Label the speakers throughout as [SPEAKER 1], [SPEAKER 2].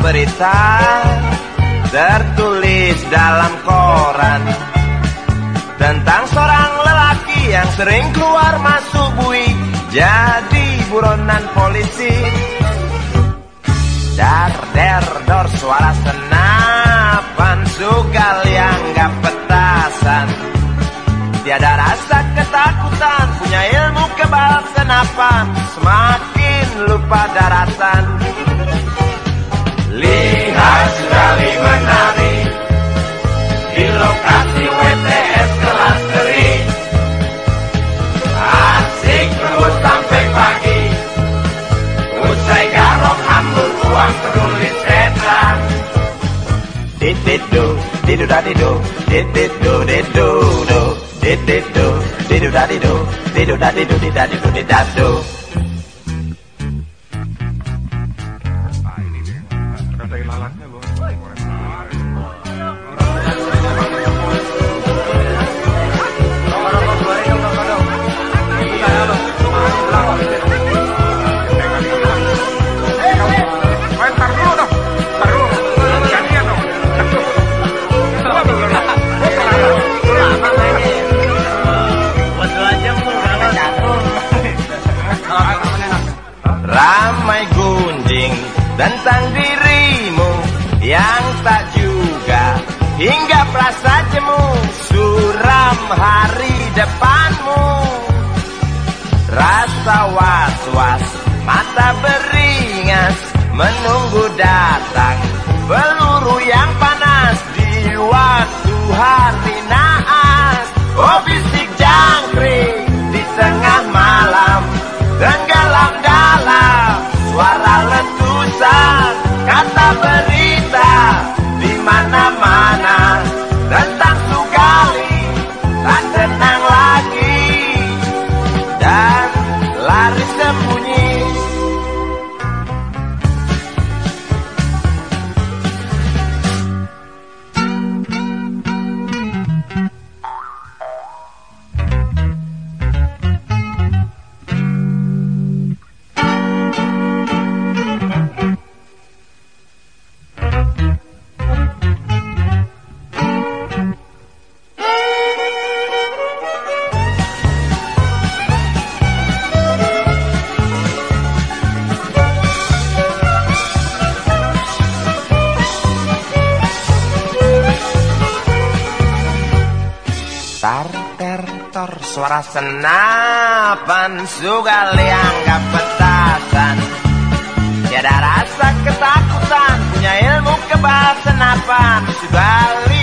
[SPEAKER 1] berita Tertulis dalam koran Tentang seorang lelaki yang sering keluar masuk bui Jadi buronan polisi. Dar, der, dor, suara senapan Sugal yang gak petasan. Tiada rasa ketakutan Punya ilmu kebal senapan Semakin lupa daratan
[SPEAKER 2] do, did did do did do do, did did do, did do da did
[SPEAKER 1] do, did do da did do did da did do did da do. Ramai gunjing tentang dirimu yang tak juga hingga perasa jemu suram hari depanmu. Rasa was-was mata beringas menunggu datang ter tor suara senapan Sugal yang gak petasan. Tiada rasa ketakutan Punya ilmu kebal senapan Sugali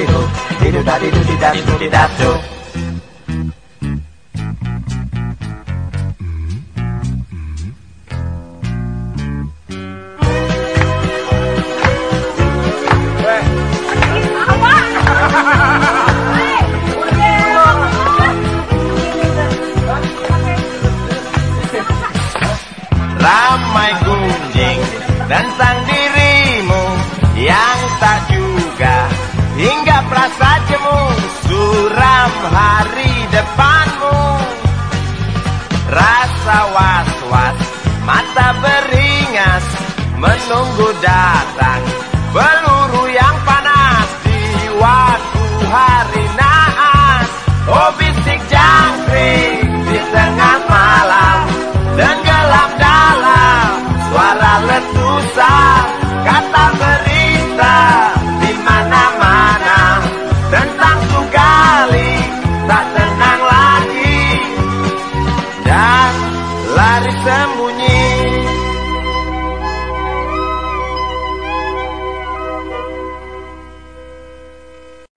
[SPEAKER 1] dadi do,
[SPEAKER 2] dido dadi do, didadi do, didasso. Mata beringas menunggu datang. Peluru yang panas di waktu hari naas. Oh
[SPEAKER 1] bisik jangkrik di tengah malam. Dan gelap dalam suara letusan Kata berita di mana-mana. Tentang Sugali tak tenang lagi. Dan lari sembunyi